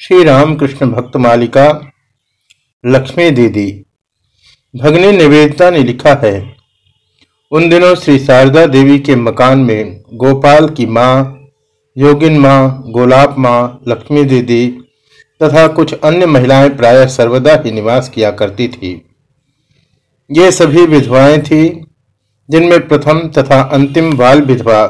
श्री रामकृष्ण भक्त मालिका लक्ष्मी दीदी। भगनी निवेदिता ने लिखा है, उन दिनों श्री शारदा देवी के मकान में गोपाल की माँ, योगिन माँ, गोलाब माँ, लक्ष्मी दीदी तथा कुछ अन्य महिलाएँ प्रायः सर्वदा ही निवास किया करती थी। ये सभी विधवाएँ थी, जिनमें प्रथम तथा अंतिम बाल विधवा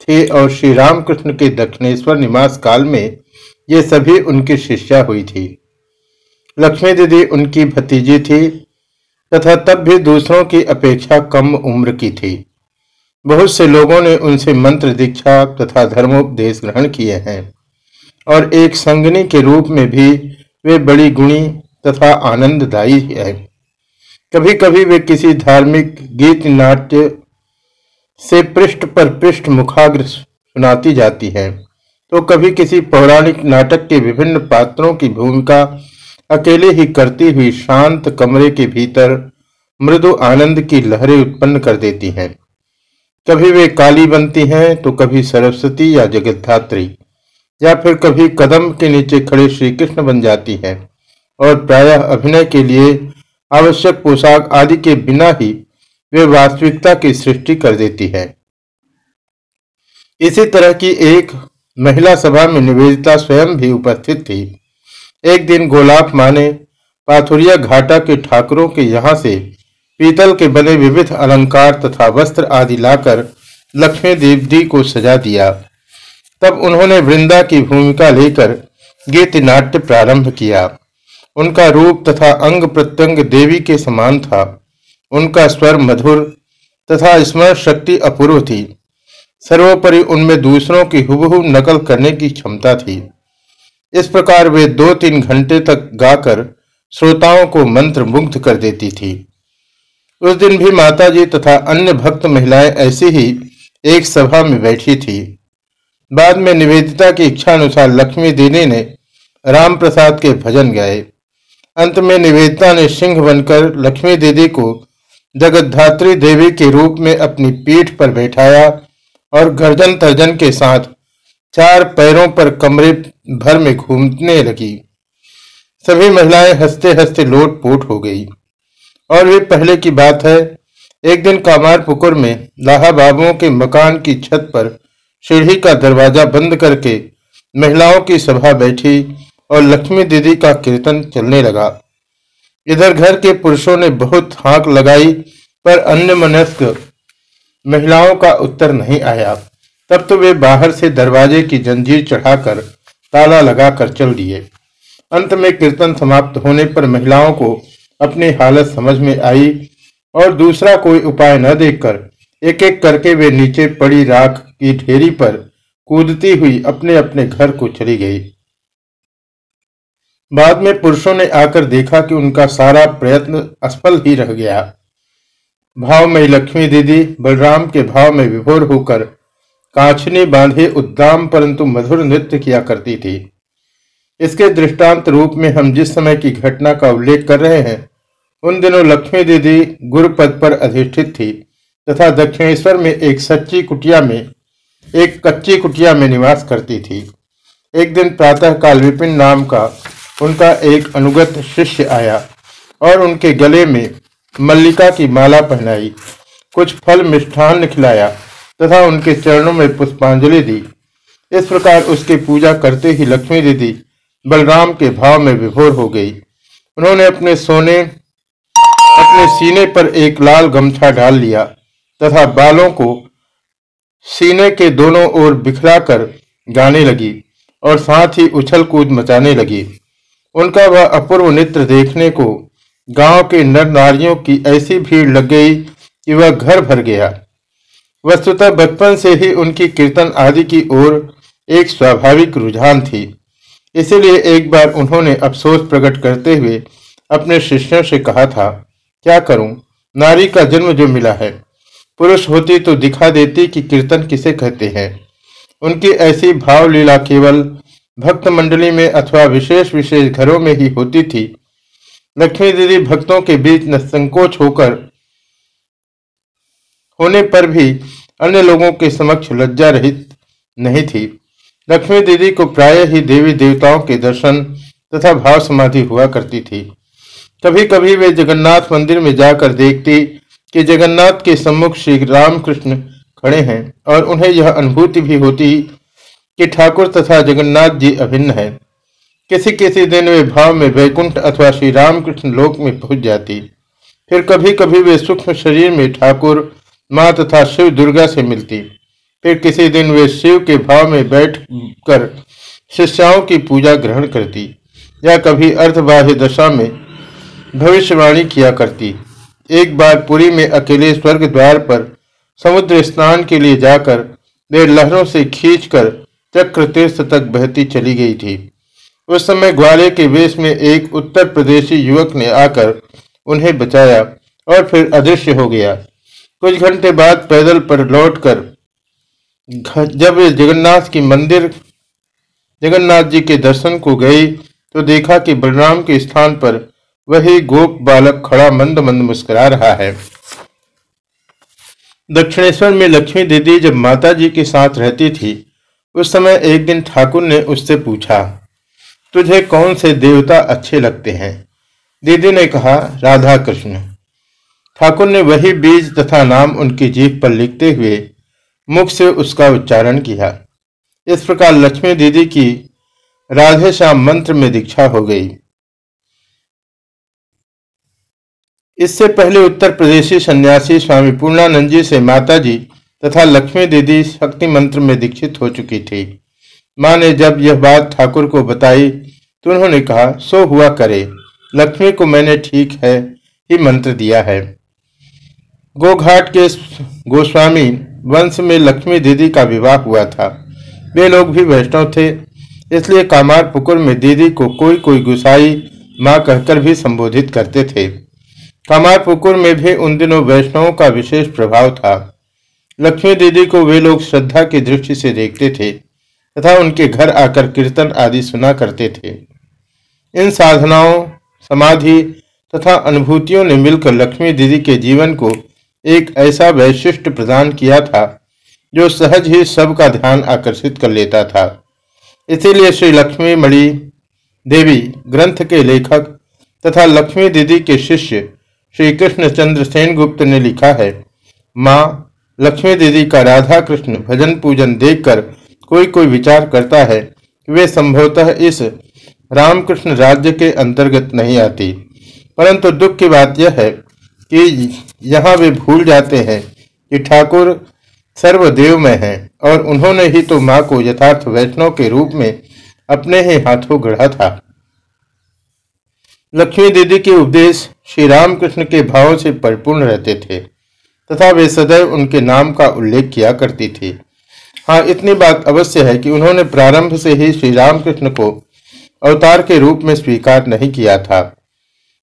थे और श्री रामकृष्ण के दक्षिणेश्वर निवास काल में ये सभी उनकी शिष्या हुई थी। लक्ष्मी दीदी उनकी भतीजी थी तथा तब भी दूसरों की अपेक्षा कम उम्र की थी। बहुत से लोगों ने उनसे मंत्र दीक्षा तथा धर्मोपदेश ग्रहण किए हैं और एक संगनी के रूप में भी वे बड़ी गुणी तथा आनंददायी है। कभी कभी वे किसी धार्मिक, गीत, नाट्य से पृष्ठ पर पृष्ठ मुखाग्र सुनाती जाती है। तो कभी किसी पौराणिक नाटक के विभिन्न पात्रों की भूमिका अकेले ही करती हुई शांत कमरे के भीतर मृदु आनंद की लहरें उत्पन्न कर देती हैं। कभी वे काली बनती हैं तो कभी सरस्वती या जगद्धात्री, या फिर कभी कदम के नीचे खड़े श्री कृष्ण बन जाती हैं। और प्रायः अभिनय के लिए आवश्यक पोशाक आदि के बिना ही वे वास्तविकता की सृष्टि कर देती है। इसी तरह की एक महिला सभा में निवेदिता स्वयं भी उपस्थित थी। एक दिन गोलाब माँ ने पाथुरिया घाटा के ठाकुरों के यहाँ से पीतल के बने विविध अलंकार तथा वस्त्र आदि लाकर लक्ष्मी देव जी को सजा दिया। तब उन्होंने वृंदा की भूमिका लेकर गीत नाट्य प्रारंभ किया। उनका रूप तथा अंग प्रत्यंग देवी के समान था। उनका स्वर मधुर तथा स्मरण शक्ति अपूर्व थी। सर्वोपरि उनमें दूसरों की हुबहू नकल करने की क्षमता थी। इस प्रकार वे दो तीन घंटे तक गाकर श्रोताओं को मंत्र मुग्ध कर देती थी। उस दिन भी माताजी तथा अन्य भक्त महिलाएँ ऐसी ही एक सभा में बैठी थी। बाद में निवेदिता की इच्छा अनुसार लक्ष्मी दीदी ने राम प्रसाद के भजन गाए। अंत में निवेदिता ने सिंह बनकर लक्ष्मी दीदी को जगद्धात्री देवी के रूप में अपनी पीठ पर बैठाया और गर्जन तर्जन के साथ चार पैरों पर कमरे भर में घूमने लगी। सभी महिलाएँ हँसते हँसते लोट पोट हो गई। और वे पहले की बात है, एक दिन कामार पुकुर में लाहा बाबुओं के मकान की छत पर सीढ़ी का दरवाज़ा बंद करके महिलाओं की सभा बैठी और लक्ष्मी दीदी का कीर्तन चलने लगा। इधर घर के पुरुषों ने बहुत हाँक लगाई, पर अन्य मनस्क महिलाओं का उत्तर नहीं आया। तब तो वे बाहर से दरवाजे की जंजीर चढ़ाकर ताला लगाकर चल दिए। अंत में कीर्तन समाप्त होने पर महिलाओं को अपनी हालत समझ में आई और दूसरा कोई उपाय न देखकर एक एक करके वे नीचे पड़ी राख की ढेरी पर कूदती हुई अपने अपने घर को चली गई। बाद में पुरुषों ने आकर देखा कि उनका सारा प्रयत्न असफल ही रह गया। भाव में लक्ष्मी दीदी बलराम के भाव में विभोर होकर काछनी बांधे उद्दाम परंतु मधुर नृत्य किया करती थी। इसके दृष्टांत रूप में हम जिस समय की घटना का उल्लेख कर रहे हैं, उन दिनों लक्ष्मी दीदी गुरु पद पर अधिष्ठित थी तथा दक्षिणेश्वर में एक सच्ची कुटिया में, एक कच्ची कुटिया में निवास करती थी। एक दिन प्रातः काल विपिन नाम का उनका एक अनुगत शिष्य आया और उनके गले में मल्लिका की माला पहनाई, कुछ फल मिष्ठान खिलाया तथा उनके चरणों में पुष्पांजलि दी। इस प्रकार उसकी पूजा करते ही लक्ष्मी दीदी बलराम के भाव में विभोर हो गई। उन्होंने अपने सोने, अपने सीने पर एक लाल गमछा डाल लिया तथा बालों को सीने के दोनों ओर बिखराकर गाने लगी और साथ ही उछल कूद मचाने लगी। उनका वह अपूर्व नृत्य देखने को गाँव के नर नारियों की ऐसी भीड़ लग गई कि वह घर भर गया। वस्तुतः बचपन से ही उनकी कीर्तन आदि की ओर एक स्वाभाविक रुझान थी। इसीलिए एक बार उन्होंने अफसोस प्रकट करते हुए अपने शिष्यों से कहा था, क्या करूँ? नारी का जन्म जो मिला है। पुरुष होती तो दिखा देती कि कीर्तन किसे कहते हैं। उनकी ऐसी भाव लीला केवल भक्त मंडली में अथवा विशेष विशेष घरों में ही होती थी। लक्ष्मी दीदी भक्तों के बीच न संकोच होकर होने पर भी अन्य लोगों के समक्ष लज्जा रहित नहीं थी। लक्ष्मी दीदी को प्राय ही देवी देवताओं के दर्शन तथा भाव समाधि हुआ करती थी। कभी कभी वे जगन्नाथ मंदिर में जाकर देखती कि जगन्नाथ के सम्मुख श्री रामकृष्ण खड़े हैं और उन्हें यह अनुभूति भी होती कि ठाकुर तथा जगन्नाथ जी अभिन्न है। किसी किसी दिन वे भाव में वैकुंठ अथवा श्री रामकृष्ण लोक में पहुँच जाती। फिर कभी कभी वे सूक्ष्म शरीर में ठाकुर, माँ तथा शिव दुर्गा से मिलती। फिर किसी दिन वे शिव के भाव में बैठ कर शिष्याओं की पूजा ग्रहण करती, या कभी अर्धबाह्य दशा में भविष्यवाणी किया करती। एक बार पुरी में अकेले स्वर्ग द्वार पर समुद्र स्नान के लिए जाकर वे लहरों से खींचकर चक्र तीर्थ तक बहती चली गई थी। उस समय ग्वाले के वेश में एक उत्तर प्रदेशी युवक ने आकर उन्हें बचाया और फिर अदृश्य हो गया। कुछ घंटे बाद पैदल पर लौटकर जब वे जगन्नाथ की मंदिर, जगन्नाथ जी के दर्शन को गई तो देखा कि बलराम के स्थान पर वही गोप बालक खड़ा मंद मंद मुस्कुरा रहा है। दक्षिणेश्वर में लक्ष्मी दीदी जब माता जी के साथ रहती थी, उस समय एक दिन ठाकुर ने उससे पूछा तुझे कौन से देवता अच्छे लगते हैं? दीदी ने कहा राधा कृष्ण ठाकुर ने वही बीज तथा नाम उनकी जीप पर लिखते हुए मुख से उसका उच्चारण किया। इस प्रकार लक्ष्मी दीदी की राधे श्याम मंत्र में दीक्षा हो गई। इससे पहले उत्तर प्रदेशी सन्यासी स्वामी पूर्णानंद जी से माता जी तथा लक्ष्मी दीदी शक्ति मंत्र में दीक्षित हो चुकी थी। माँ ने जब यह बात ठाकुर को बताई तो उन्होंने कहा, सो हुआ करे, लक्ष्मी को मैंने ठीक है, ही मंत्र दिया है। गोघाट के गोस्वामी वंश में लक्ष्मी दीदी का विवाह हुआ था। वे लोग भी वैष्णव थे, इसलिए कामार पुकुर में दीदी को कोई कोई गुसाई माँ कहकर भी संबोधित करते थे। कामार पुकुर में भी उन दिनों वैष्णवों का विशेष प्रभाव था। लक्ष्मी दीदी को वे लोग श्रद्धा की दृष्टि से देखते थे। तथा उनके घर आकर कीर्तन आदि सुना करते थे। इन साधनाओं, समाधि तथा अनुभूतियों ने मिलकर लक्ष्मी दीदी के जीवन को एक ऐसा वैशिष्ट प्रदान किया था, जो सहज ही सबका ध्यान आकर्षित कर लेता था। इसीलिए श्री लक्ष्मी मणि देवी, ग्रंथ के लेखक तथा लक्ष्मी दीदी के शिष्य श्री कृष्ण चंद्र सेन गुप्त ने लिखा है, माँ, लक्ष्मी दीदी का राधा कृष्ण भजन पूजन देखकर कोई कोई विचार करता है, वे संभवतः इस रामकृष्ण राज्य के अंतर्गत नहीं आती। परंतु दुख की बात यह है कि यहाँ वे भूल जाते हैं कि ठाकुर सर्वदेव में है और उन्होंने ही तो माँ को यथार्थ वैष्णव के रूप में अपने ही हाथों गढ़ा था। लक्ष्मी दीदी के उपदेश श्री रामकृष्ण के भावों से परिपूर्ण रहते थे, तथा वे सदैव उनके नाम का उल्लेख किया करती थी। हाँ इतनी बात अवश्य है कि उन्होंने प्रारंभ से ही श्री रामकृष्ण को अवतार के रूप में स्वीकार नहीं किया था।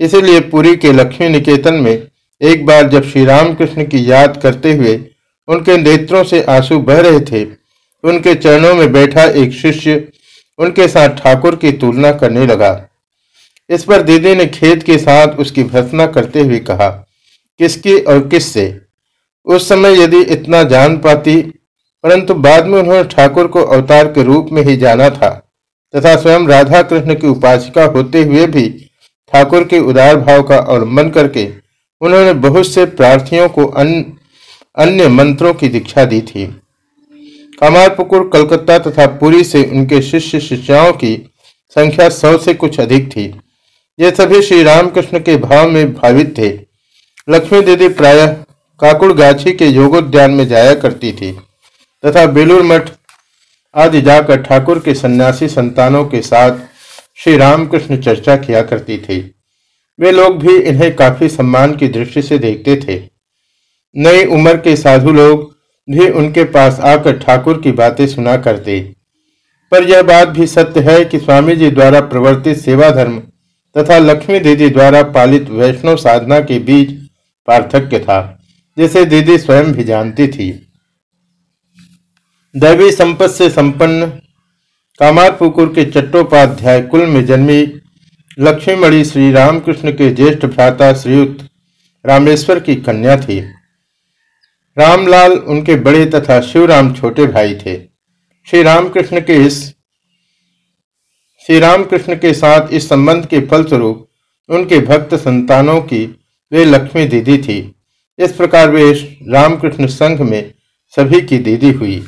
इसीलिए पुरी के लक्ष्मी निकेतन में एक बार जब श्री रामकृष्ण की याद करते हुए उनके नेत्रों से आँसू बह रहे थे, उनके चरणों में बैठा एक शिष्य उनके साथ ठाकुर की तुलना करने लगा। इस पर दीदी ने खेत के साथ उसकी भर्सना करते हुए कहा, किसकी और किस से उस समय यदि इतना जान पाती परंतु बाद में उन्होंने ठाकुर को अवतार के रूप में ही जाना था, तथा स्वयं राधा कृष्ण की उपासिका होते हुए भी ठाकुर के उदार भाव का अवलंबन करके उन्होंने बहुत से प्रार्थियों को अन्य अन्य मंत्रों की दीक्षा दी थी। कमारपुकुर, कलकत्ता तथा पुरी से उनके शिष्य शिष्याओं की संख्या सौ से कुछ अधिक थी। ये सभी श्री रामकृष्ण के भाव में भावित थे। लक्ष्मी दीदी प्रायः काकुड़ गाछी के योगोद्यान में जाया करती थी। तथा बेलूर मठ आदि जाकर ठाकुर के सन्यासी संतानों के साथ श्री रामकृष्ण चर्चा किया करती थी। वे लोग भी इन्हें काफ़ी सम्मान की दृष्टि से देखते थे। नई उम्र के साधु लोग भी उनके पास आकर ठाकुर की बातें सुना करते। पर यह बात भी सत्य है कि स्वामी जी द्वारा प्रवर्तित सेवा धर्म तथा लक्ष्मी दीदी द्वारा पालित वैष्णव साधना के बीच पार्थक्य था, जिसे दीदी स्वयं भी जानती थी। दैवी संपत्ति से संपन्न कामारपुकुर के चट्टोपाध्याय कुल में जन्मी लक्ष्मीमणि श्री रामकृष्ण के ज्येष्ठ भ्राता श्रीयुक्त रामेश्वर की कन्या थी। रामलाल उनके बड़े तथा शिवराम छोटे भाई थे। श्री रामकृष्ण के इस श्री रामकृष्ण के साथ इस संबंध के फलस्वरूप उनके भक्त संतानों की वे लक्ष्मी दीदी थी। इस प्रकार वे रामकृष्ण संघ में सभी की दीदी हुई।